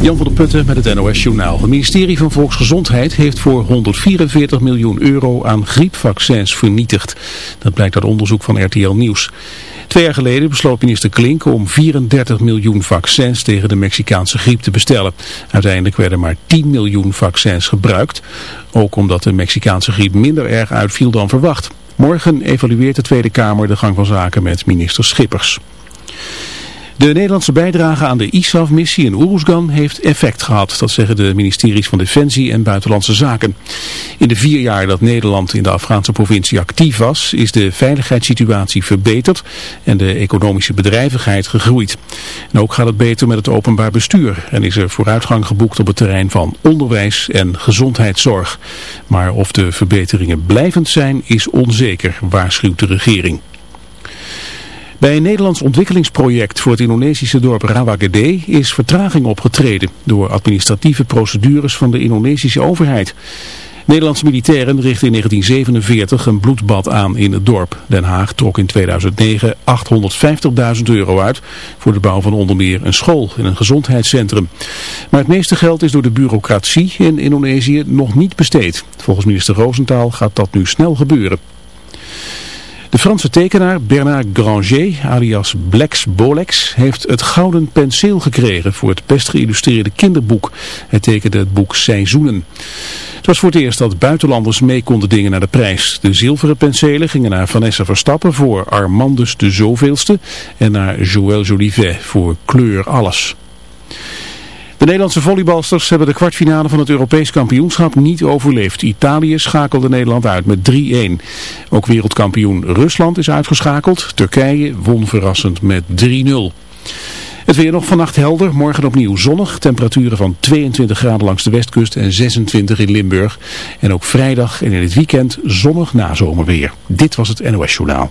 Jan van der Putten met het NOS Journaal. Het ministerie van Volksgezondheid heeft voor 144 miljoen euro aan griepvaccins vernietigd. Dat blijkt uit onderzoek van RTL Nieuws. Twee jaar geleden besloot minister Klink om 34 miljoen vaccins tegen de Mexicaanse griep te bestellen. Uiteindelijk werden maar 10 miljoen vaccins gebruikt. Ook omdat de Mexicaanse griep minder erg uitviel dan verwacht. Morgen evalueert de Tweede Kamer de gang van zaken met minister Schippers. De Nederlandse bijdrage aan de ISAF-missie in Oeruzgan heeft effect gehad. Dat zeggen de ministeries van Defensie en Buitenlandse Zaken. In de vier jaar dat Nederland in de Afghaanse provincie actief was, is de veiligheidssituatie verbeterd en de economische bedrijvigheid gegroeid. En ook gaat het beter met het openbaar bestuur en is er vooruitgang geboekt op het terrein van onderwijs en gezondheidszorg. Maar of de verbeteringen blijvend zijn is onzeker, waarschuwt de regering. Bij een Nederlands ontwikkelingsproject voor het Indonesische dorp Rawagede is vertraging opgetreden door administratieve procedures van de Indonesische overheid. Nederlandse militairen richtten in 1947 een bloedbad aan in het dorp. Den Haag trok in 2009 850.000 euro uit voor de bouw van onder meer een school en een gezondheidscentrum. Maar het meeste geld is door de bureaucratie in Indonesië nog niet besteed. Volgens minister Roosentaal gaat dat nu snel gebeuren. De Franse tekenaar Bernard Granger, alias Blex Bolex, heeft het Gouden Penseel gekregen voor het best geïllustreerde kinderboek. Hij tekende het boek Seizoenen. Het was voor het eerst dat buitenlanders mee konden dingen naar de prijs. De zilveren penselen gingen naar Vanessa Verstappen voor Armandus de Zoveelste en naar Joël Jolivet voor Kleur Alles. De Nederlandse volleybalsters hebben de kwartfinale van het Europees kampioenschap niet overleefd. Italië schakelde Nederland uit met 3-1. Ook wereldkampioen Rusland is uitgeschakeld. Turkije won verrassend met 3-0. Het weer nog vannacht helder, morgen opnieuw zonnig. Temperaturen van 22 graden langs de westkust en 26 in Limburg. En ook vrijdag en in het weekend zonnig nazomerweer. Dit was het NOS Journaal.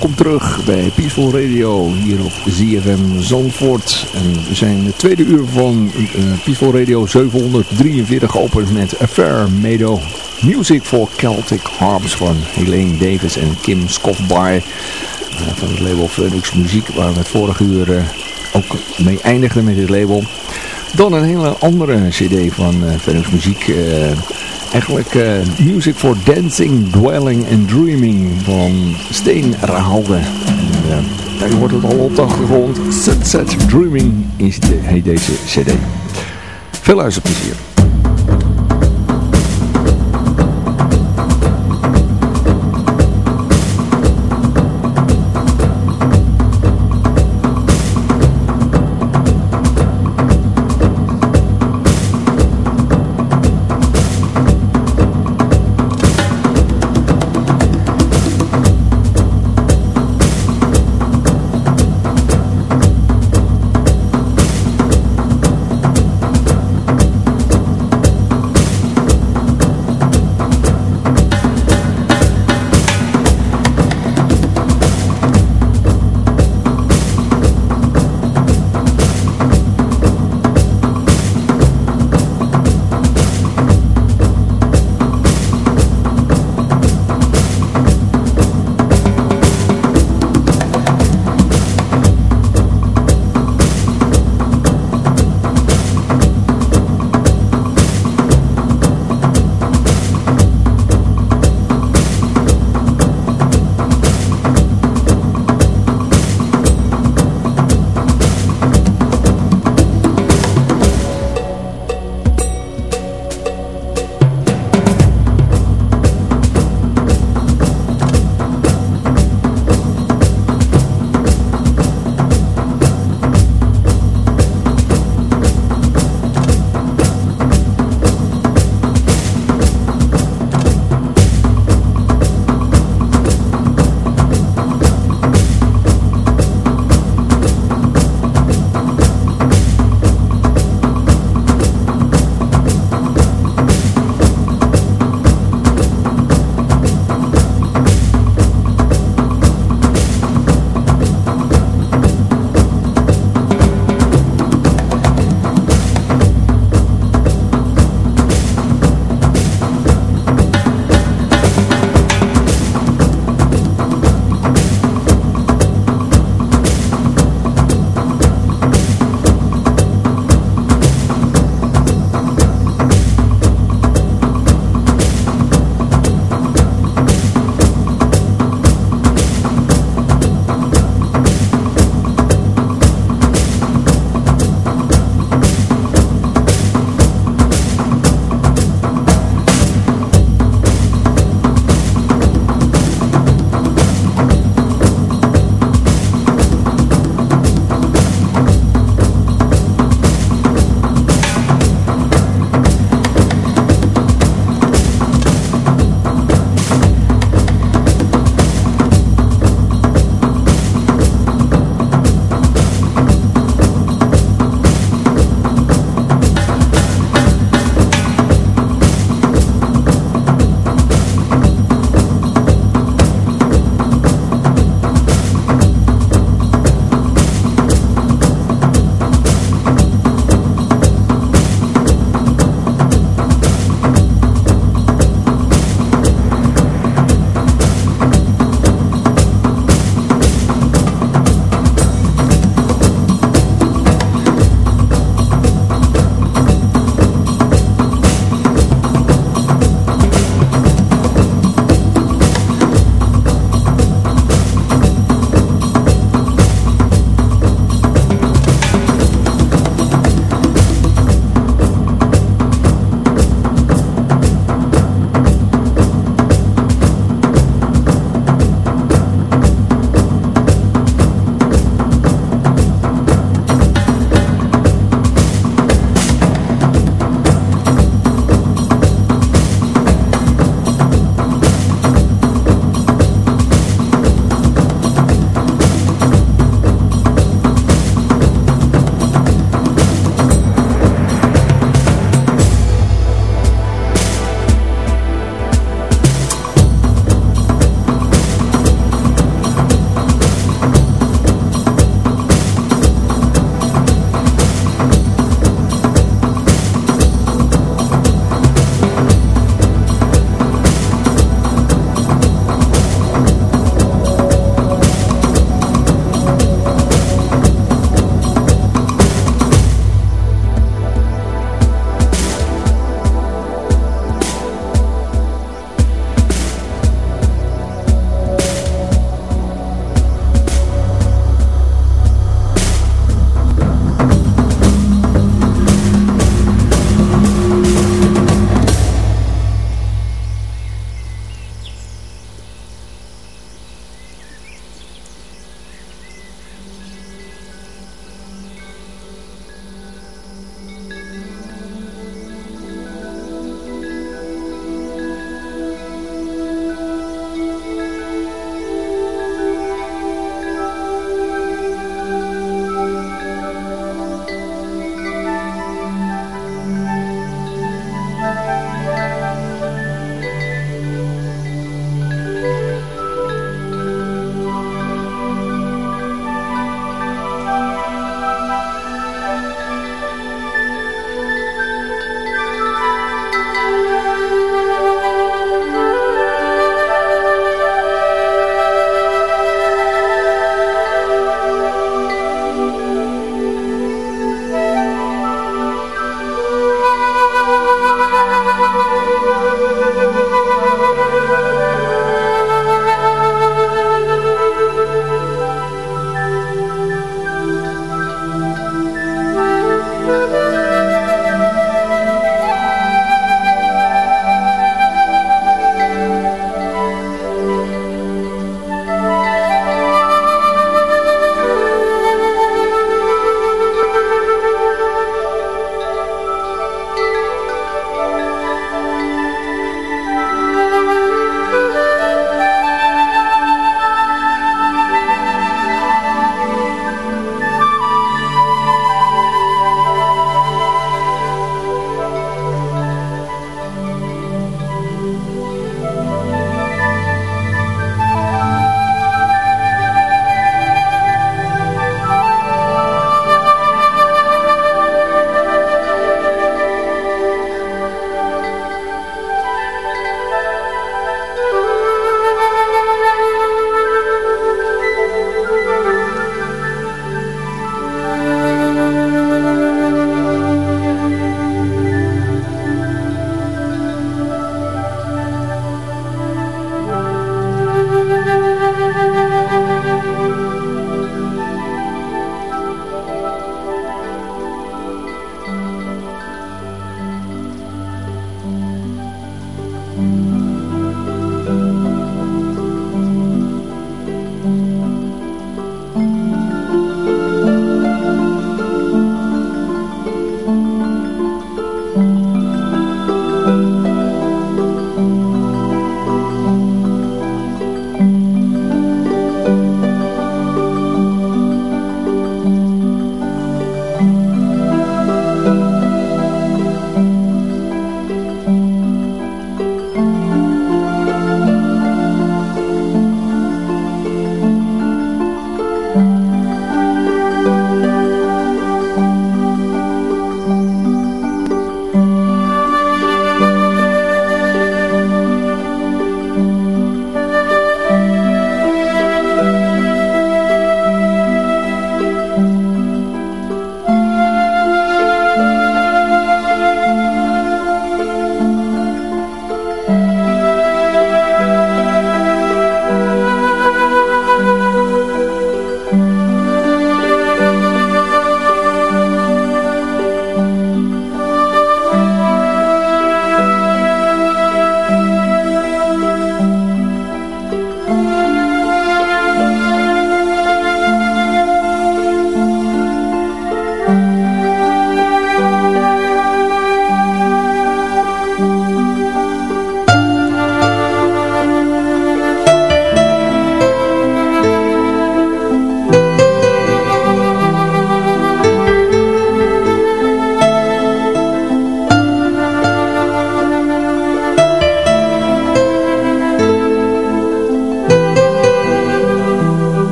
Welkom terug bij Peaceful Radio hier op ZFM Zandvoort. En we zijn het tweede uur van uh, Peaceful Radio 743 geopend met Affair Meadow. Music for Celtic Harps van Helene Davis en Kim Scottby uh, van het label Phoenix Muziek waar we het vorige uur uh, ook mee eindigden met dit label. Dan een hele andere cd van Phoenix Muziek eigenlijk uh, Music for Dancing, Dwelling and Dreaming van Steen Rahalde. En, uh, daar wordt het al op de achtergrond. Sunset Dreaming is de, heet deze cd. Veel luisterplezier.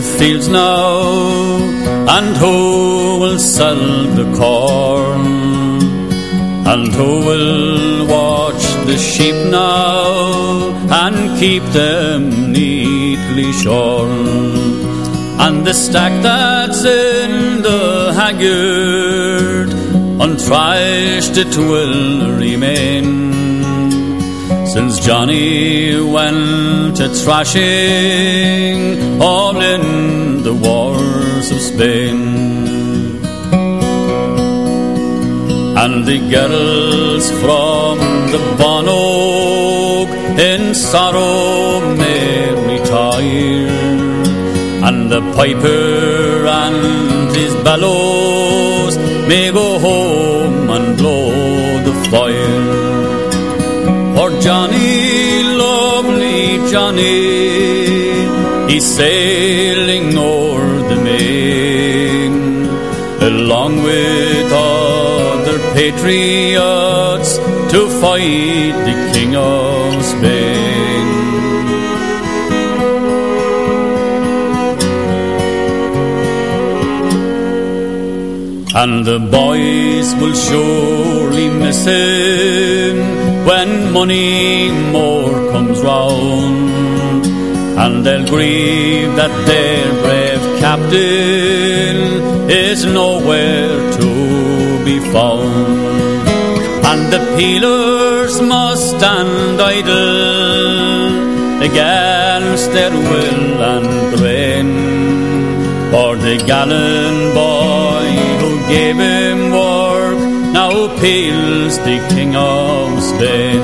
The fields now? And who will sell the corn? And who will watch the sheep now and keep them neatly shorn? And the stack that's in the haggard, unthrashed it will remain. Since Johnny went a thrashing all in the wars of Spain. And the girls from the Bonog in sorrow may retire. And the piper and his bellows may go home and blow the fire. Johnny, lovely Johnny, he's sailing o'er the main, along with other patriots to fight the King of Spain. And the boys will surely miss him when money more comes round and they'll grieve that their brave captain is nowhere to be found. And the peelers must stand idle against their will and grain for the gallant boy who gave him work now peels the king thing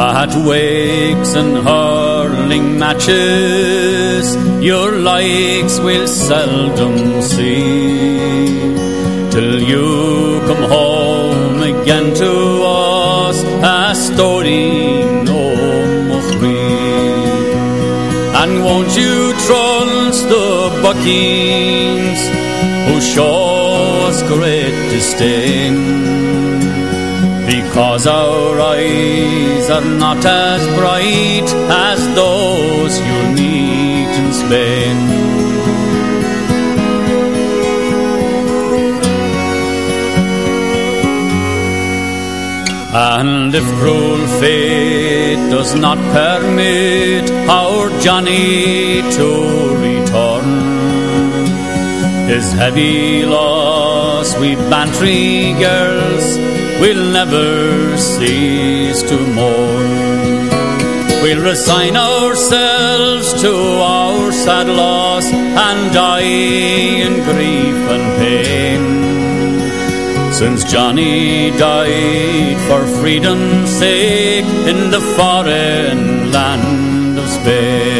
I had wakes and hurling matches. Your likes we'll seldom see Till you come home again to us A story no more And won't you trust the buckings Who show us great disdain? Cause our eyes are not as bright as those you meet Spain. And if cruel fate does not permit our Johnny to return, his heavy loss we bantry girls we'll never cease to mourn. We'll resign ourselves to our sad loss and die in grief and pain. Since Johnny died for freedom's sake in the foreign land of Spain.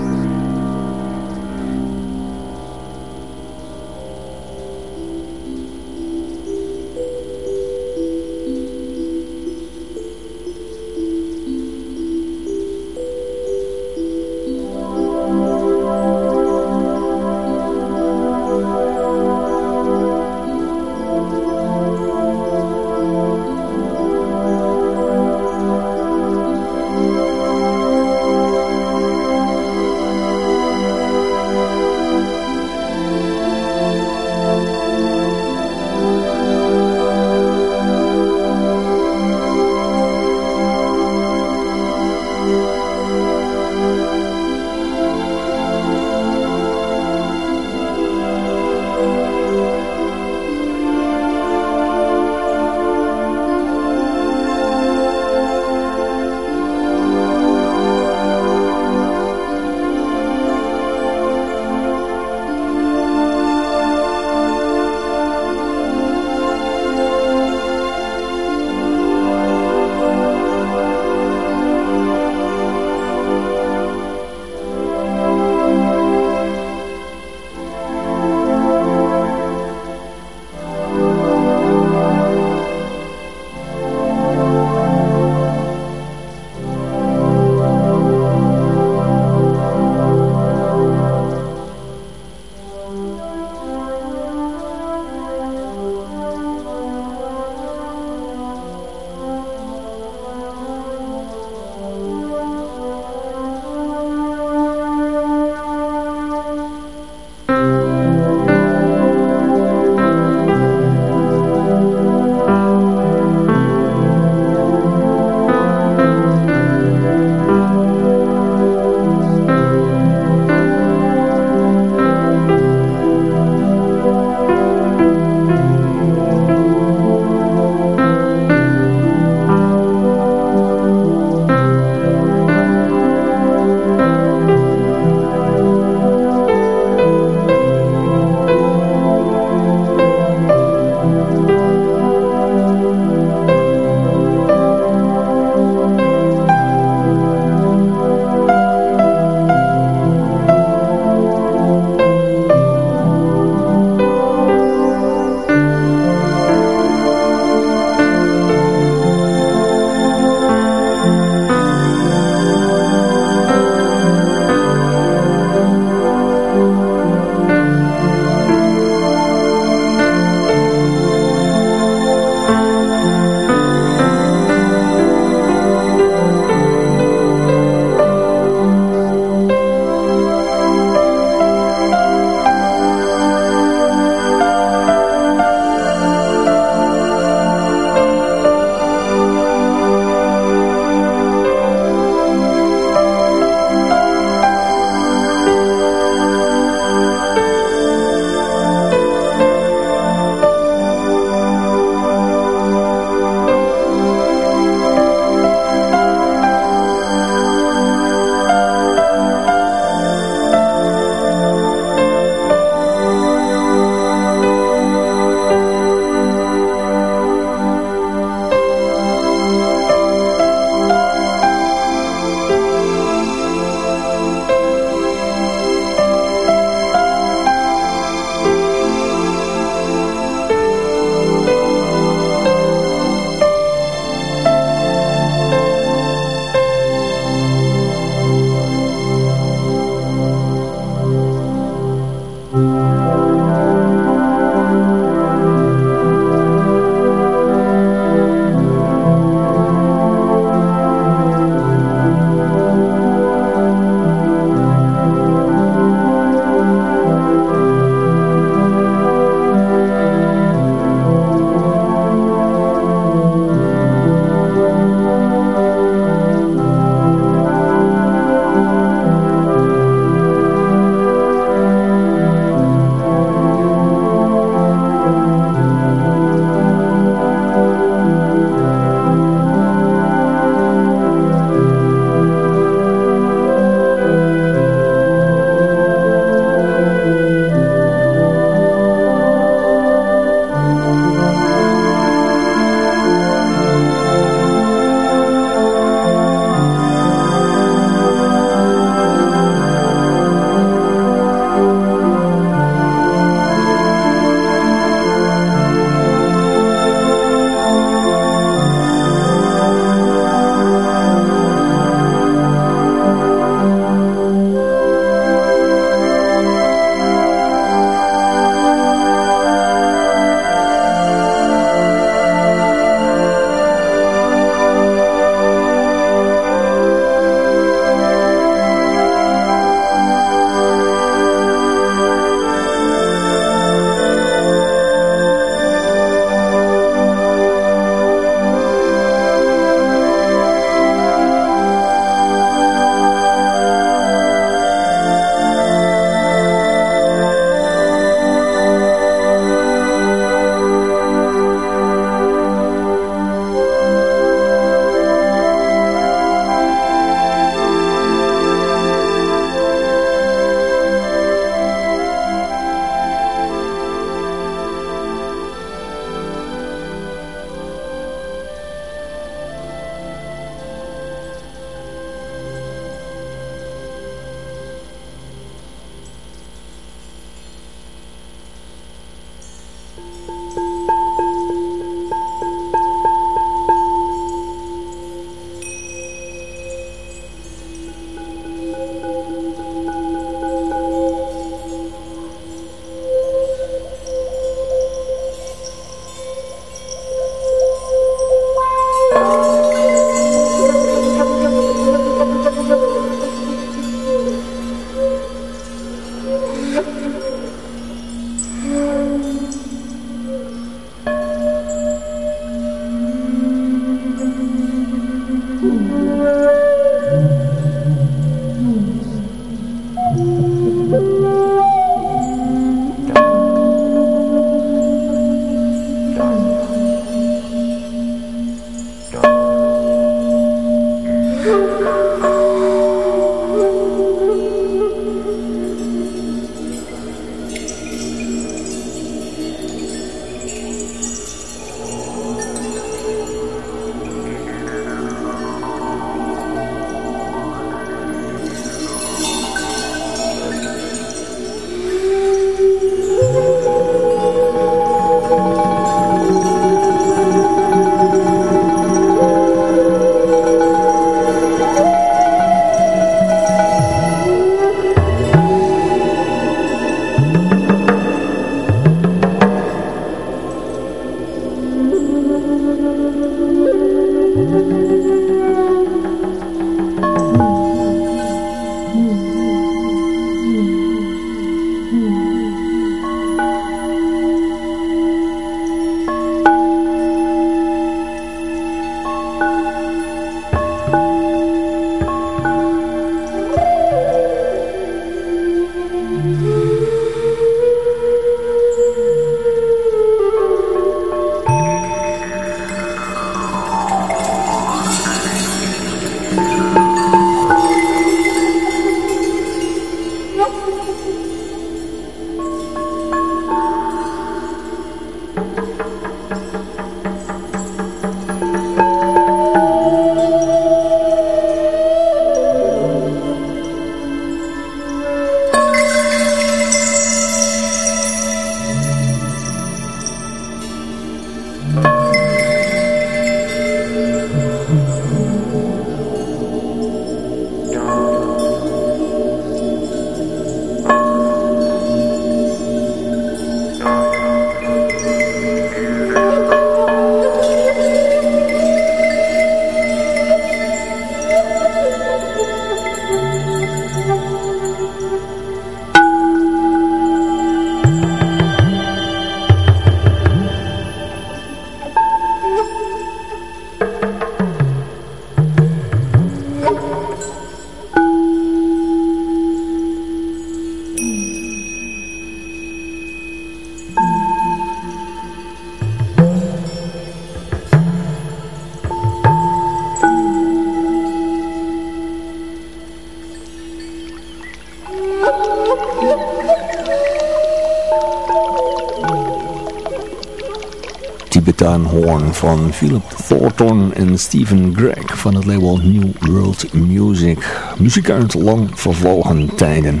Van Philip Thornton en Stephen Gregg van het label New World Music. Muziek uit lang vervlogen tijden.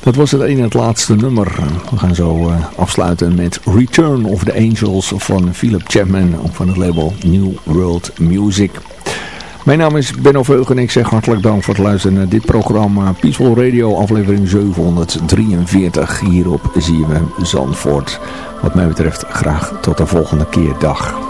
Dat was het ene het laatste nummer. We gaan zo uh, afsluiten met Return of the Angels van Philip Chapman van het label New World Music. Mijn naam is Benno Veug en ik zeg hartelijk dank voor het luisteren naar dit programma Peaceful Radio aflevering 743 hier op ZFM Zandvoort. Wat mij betreft graag tot de volgende keer. Dag.